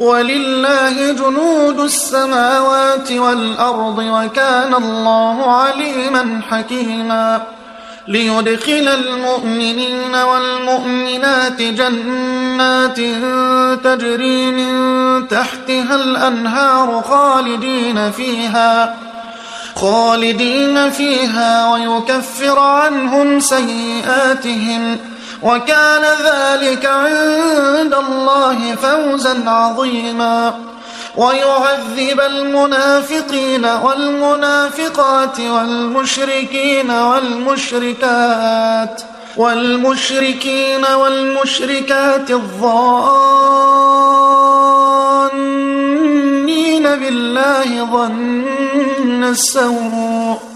ولله جنود السماوات والأرض وكان الله عليما حكيما. ليدخل المؤمنين والمؤمنات جنات تجري من تحتها الأنهار خالدين فيها خالدين فيها ويكفر عنهم سيئاتهم. وكان ذلك عند الله فوزا عظيما. ويعذب المنافقين والمنافقات والمشركين والمشركات والمشركين والمشركات الظانين بالله ظن السوء.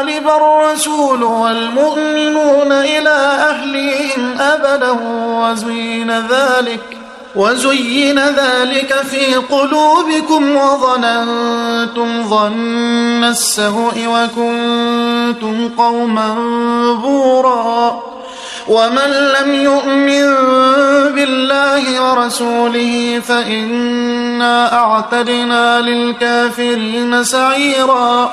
ينقلب الرسول والمؤمنون إلى أهلهم أبدا وزين ذلك وزين ذلك في قلوبكم وظننتم ظن السوء وكنتم قوما بورا. ومن لم يؤمن بالله ورسوله فإنا أعتدنا للكافرين سعيرا.